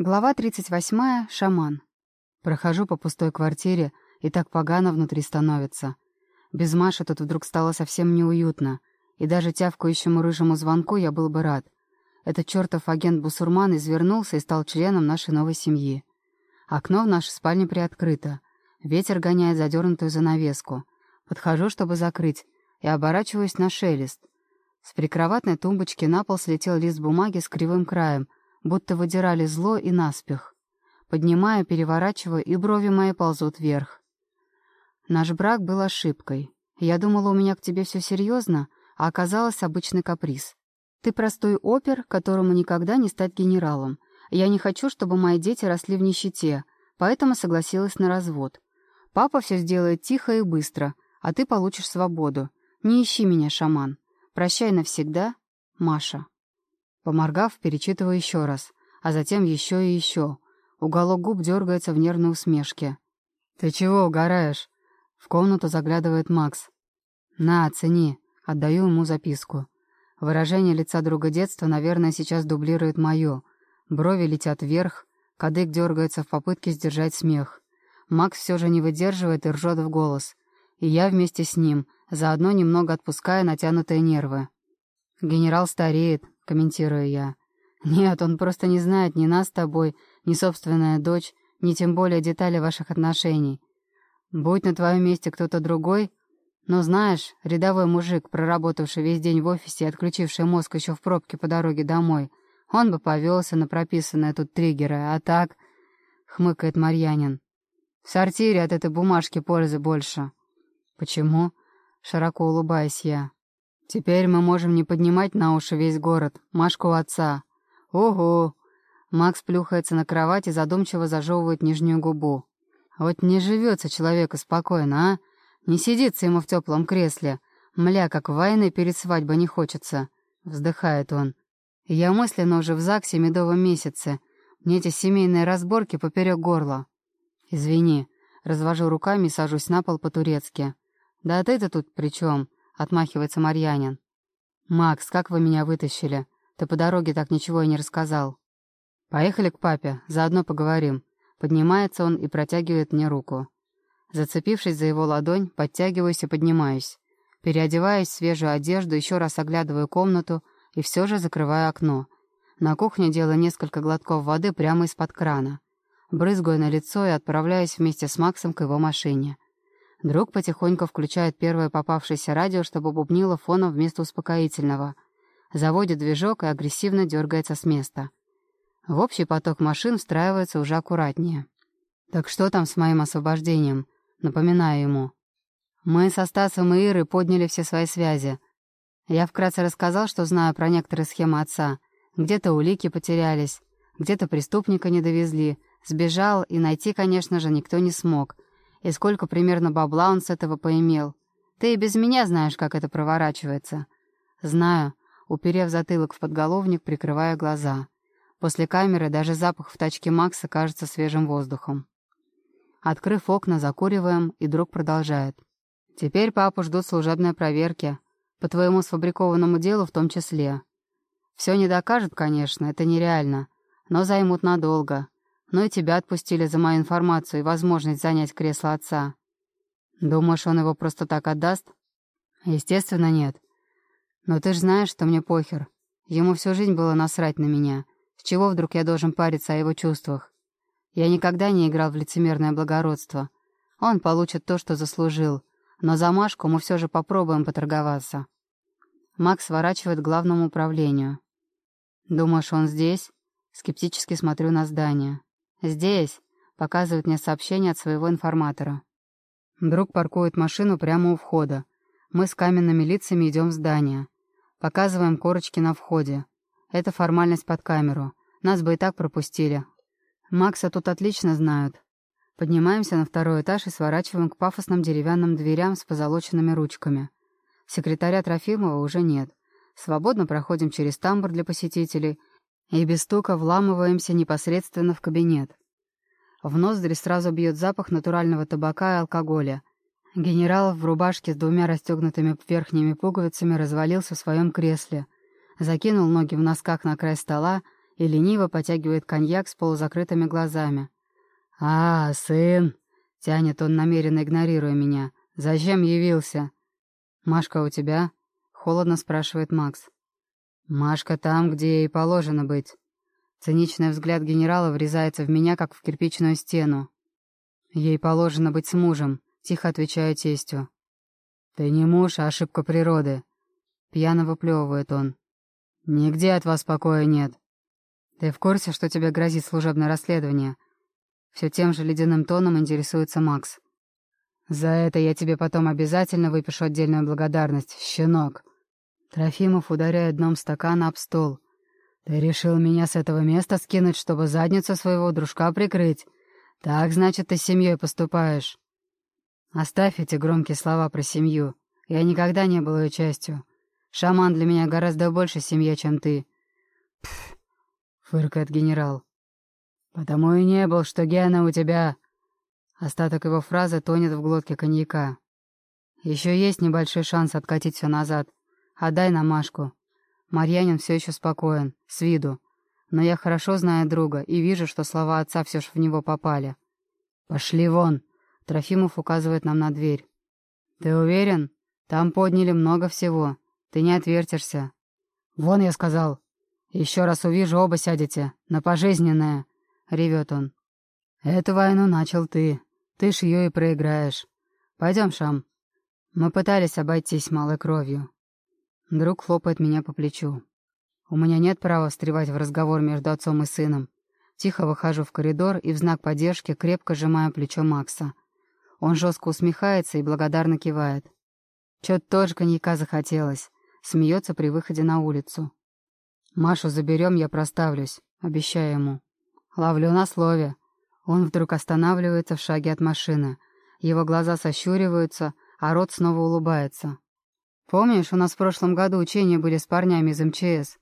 Глава 38. Шаман. Прохожу по пустой квартире, и так погано внутри становится. Без Маши тут вдруг стало совсем неуютно, и даже тявкающему рыжему звонку я был бы рад. Этот чертов агент Бусурман извернулся и стал членом нашей новой семьи. Окно в нашей спальне приоткрыто. Ветер гоняет задернутую занавеску. Подхожу, чтобы закрыть, и оборачиваюсь на шелест. С прикроватной тумбочки на пол слетел лист бумаги с кривым краем — будто выдирали зло и наспех. Поднимаю, переворачиваю, и брови мои ползут вверх. Наш брак был ошибкой. Я думала, у меня к тебе все серьезно, а оказалось обычный каприз. Ты простой опер, которому никогда не стать генералом. Я не хочу, чтобы мои дети росли в нищете, поэтому согласилась на развод. Папа все сделает тихо и быстро, а ты получишь свободу. Не ищи меня, шаман. Прощай навсегда, Маша. Поморгав, перечитываю еще раз, а затем еще и еще. Уголок губ дергается в нервной усмешке. «Ты чего угораешь?» В комнату заглядывает Макс. «На, оцени». Отдаю ему записку. Выражение лица друга детства, наверное, сейчас дублирует мое. Брови летят вверх, кадык дергается в попытке сдержать смех. Макс все же не выдерживает и ржет в голос. И я вместе с ним, заодно немного отпуская натянутые нервы. Генерал стареет, комментирую я. «Нет, он просто не знает ни нас с тобой, ни собственная дочь, ни тем более детали ваших отношений. Будь на твоем месте кто-то другой, но знаешь, рядовой мужик, проработавший весь день в офисе и отключивший мозг еще в пробке по дороге домой, он бы повелся на прописанные тут триггеры, а так...» — хмыкает Марьянин. «В сортире от этой бумажки пользы больше». «Почему?» — широко улыбаюсь я. Теперь мы можем не поднимать на уши весь город. Машку отца. Ого! Макс плюхается на кровать и задумчиво зажевывает нижнюю губу. Вот не живется человеку спокойно, а? Не сидится ему в теплом кресле. Мля, как войны перед свадьбой не хочется. Вздыхает он. Я мысленно уже в ЗАГСе медовом месяце. Мне эти семейные разборки поперек горла. Извини. Развожу руками и сажусь на пол по-турецки. Да ты-то тут при чем? Отмахивается Марьянин. «Макс, как вы меня вытащили? Ты по дороге так ничего и не рассказал». «Поехали к папе, заодно поговорим». Поднимается он и протягивает мне руку. Зацепившись за его ладонь, подтягиваюсь и поднимаюсь. Переодеваюсь в свежую одежду, еще раз оглядываю комнату и все же закрываю окно. На кухне делаю несколько глотков воды прямо из-под крана. Брызгаю на лицо и отправляюсь вместе с Максом к его машине. Друг потихоньку включает первое попавшееся радио, чтобы бубнило фоном вместо успокоительного. Заводит движок и агрессивно дергается с места. В общий поток машин встраивается уже аккуратнее. «Так что там с моим освобождением?» Напоминаю ему. Мы со Стасом и Ирой подняли все свои связи. Я вкратце рассказал, что знаю про некоторые схемы отца. Где-то улики потерялись, где-то преступника не довезли. Сбежал, и найти, конечно же, никто не смог — и сколько примерно бабла он с этого поимел. Ты и без меня знаешь, как это проворачивается. Знаю, уперев затылок в подголовник, прикрывая глаза. После камеры даже запах в тачке Макса кажется свежим воздухом. Открыв окна, закуриваем, и друг продолжает. Теперь папу ждут служебные проверки. По твоему сфабрикованному делу в том числе. Все не докажет, конечно, это нереально. Но займут надолго. Ну и тебя отпустили за мою информацию и возможность занять кресло отца. Думаешь, он его просто так отдаст? Естественно, нет. Но ты же знаешь, что мне похер. Ему всю жизнь было насрать на меня. С чего вдруг я должен париться о его чувствах? Я никогда не играл в лицемерное благородство. Он получит то, что заслужил. Но за Машку мы все же попробуем поторговаться. Макс сворачивает к главному управлению. «Думаешь, он здесь?» Скептически смотрю на здание. «Здесь», — показывает мне сообщение от своего информатора. Друг паркует машину прямо у входа. Мы с каменными лицами идем в здание. Показываем корочки на входе. Это формальность под камеру. Нас бы и так пропустили. Макса тут отлично знают. Поднимаемся на второй этаж и сворачиваем к пафосным деревянным дверям с позолоченными ручками. Секретаря Трофимова уже нет. Свободно проходим через тамбур для посетителей и без стука вламываемся непосредственно в кабинет. В ноздри сразу бьет запах натурального табака и алкоголя. Генерал в рубашке с двумя расстегнутыми верхними пуговицами развалился в своем кресле, закинул ноги в носках на край стола и лениво потягивает коньяк с полузакрытыми глазами. «А, сын!» — тянет он, намеренно игнорируя меня. «Зачем явился?» «Машка у тебя?» — холодно спрашивает Макс. «Машка там, где ей положено быть». Циничный взгляд генерала врезается в меня, как в кирпичную стену. «Ей положено быть с мужем», — тихо отвечаю тестю. «Ты не муж, а ошибка природы», — пьяно выплевывает он. «Нигде от вас покоя нет. Ты в курсе, что тебе грозит служебное расследование?» Все тем же ледяным тоном интересуется Макс. «За это я тебе потом обязательно выпишу отдельную благодарность, щенок». Трофимов ударяет дном стакана об стол. «Ты решил меня с этого места скинуть, чтобы задницу своего дружка прикрыть? Так, значит, ты с семьей поступаешь?» «Оставь эти громкие слова про семью. Я никогда не был ее частью. Шаман для меня гораздо больше семья, чем ты». «Пф», — фыркает генерал. «Потому и не был, что Гена у тебя...» Остаток его фразы тонет в глотке коньяка. «Еще есть небольшой шанс откатить все назад. Отдай на Машку». Марьянин все еще спокоен, с виду. Но я хорошо знаю друга и вижу, что слова отца все ж в него попали. «Пошли вон!» — Трофимов указывает нам на дверь. «Ты уверен? Там подняли много всего. Ты не отвертишься». «Вон, я сказал. Еще раз увижу, оба сядете. На пожизненное!» — ревет он. «Эту войну начал ты. Ты ж ее и проиграешь. Пойдем, Шам. Мы пытались обойтись малой кровью». Друг хлопает меня по плечу. У меня нет права встревать в разговор между отцом и сыном. Тихо выхожу в коридор и в знак поддержки крепко сжимаю плечо Макса. Он жестко усмехается и благодарно кивает. Чё-то тоже коньяка захотелось. Смеется при выходе на улицу. «Машу заберем, я проставлюсь», — обещаю ему. Ловлю на слове. Он вдруг останавливается в шаге от машины. Его глаза сощуриваются, а рот снова улыбается. «Помнишь, у нас в прошлом году учения были с парнями из МЧС?»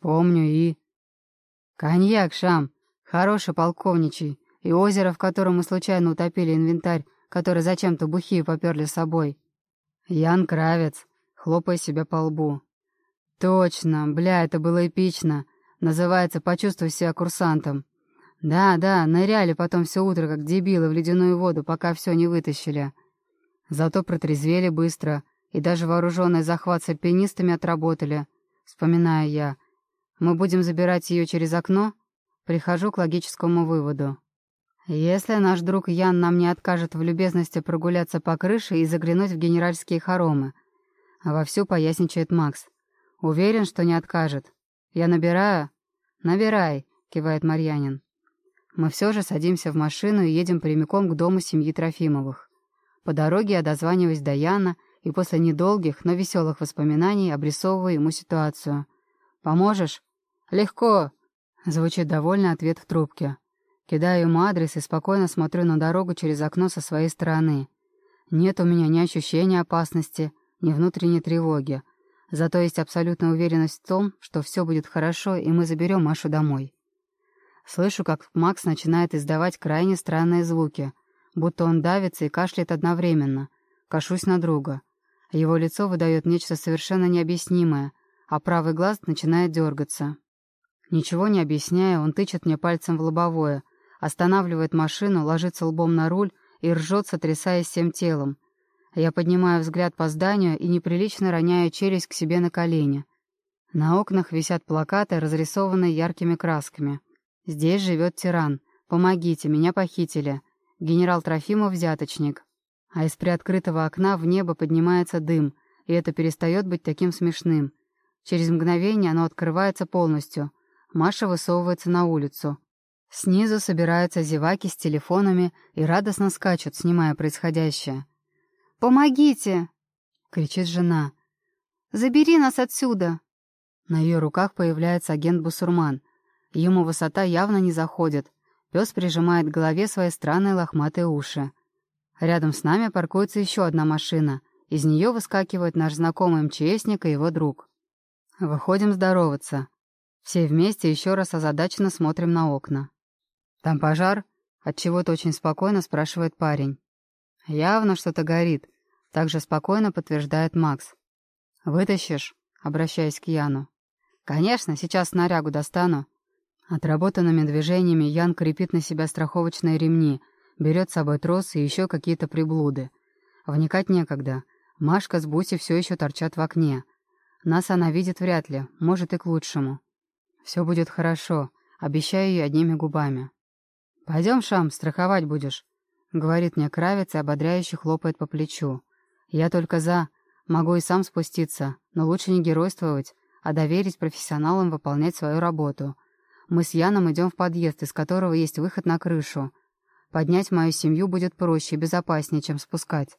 «Помню и...» «Коньяк, Шам, хороший полковничий, и озеро, в котором мы случайно утопили инвентарь, который зачем-то бухие поперли с собой». «Ян Кравец», хлопая себя по лбу. «Точно, бля, это было эпично. Называется «Почувствуй себя курсантом». Да, да, ныряли потом все утро, как дебилы, в ледяную воду, пока все не вытащили. Зато протрезвели быстро, и даже вооруженный захват с альпинистами отработали. Вспоминаю я. Мы будем забирать ее через окно? Прихожу к логическому выводу. Если наш друг Ян нам не откажет в любезности прогуляться по крыше и заглянуть в генеральские хоромы. А вовсю поясничает Макс. Уверен, что не откажет. Я набираю? Набирай, кивает Марьянин. Мы все же садимся в машину и едем прямиком к дому семьи Трофимовых. По дороге я дозваниваюсь до Яна и после недолгих, но веселых воспоминаний обрисовываю ему ситуацию. «Поможешь?» «Легко!» — звучит довольный ответ в трубке. Кидаю ему адрес и спокойно смотрю на дорогу через окно со своей стороны. Нет у меня ни ощущения опасности, ни внутренней тревоги. Зато есть абсолютная уверенность в том, что все будет хорошо, и мы заберем Машу домой. Слышу, как Макс начинает издавать крайне странные звуки, будто он давится и кашляет одновременно. Кашусь на друга. Его лицо выдает нечто совершенно необъяснимое, а правый глаз начинает дергаться. Ничего не объясняя, он тычет мне пальцем в лобовое, останавливает машину, ложится лбом на руль и ржет, сотрясаясь всем телом. Я поднимаю взгляд по зданию и неприлично роняю челюсть к себе на колени. На окнах висят плакаты, разрисованные яркими красками. Здесь живет тиран. Помогите, меня похитили. Генерал Трофимов взяточник. А из приоткрытого окна в небо поднимается дым, и это перестает быть таким смешным. Через мгновение оно открывается полностью. Маша высовывается на улицу. Снизу собираются зеваки с телефонами и радостно скачут, снимая происходящее. «Помогите!» — кричит жена. «Забери нас отсюда!» На ее руках появляется агент Бусурман — Ему высота явно не заходит. Пес прижимает к голове свои странные лохматые уши. Рядом с нами паркуется еще одна машина. Из нее выскакивает наш знакомый МЧСник и его друг. Выходим здороваться. Все вместе еще раз озадаченно смотрим на окна. «Там пожар?» — отчего-то очень спокойно спрашивает парень. «Явно что-то горит», — также спокойно подтверждает Макс. «Вытащишь?» — обращаясь к Яну. «Конечно, сейчас снарягу достану. Отработанными движениями Ян крепит на себя страховочные ремни, берет с собой трос и еще какие-то приблуды. Вникать некогда. Машка с Буси все еще торчат в окне. Нас она видит вряд ли, может и к лучшему. Все будет хорошо, обещаю ей одними губами. «Пойдем, Шам, страховать будешь», — говорит мне Кравец и ободряюще хлопает по плечу. «Я только за. Могу и сам спуститься, но лучше не геройствовать, а доверить профессионалам выполнять свою работу. Мы с Яном идем в подъезд, из которого есть выход на крышу. Поднять мою семью будет проще и безопаснее, чем спускать.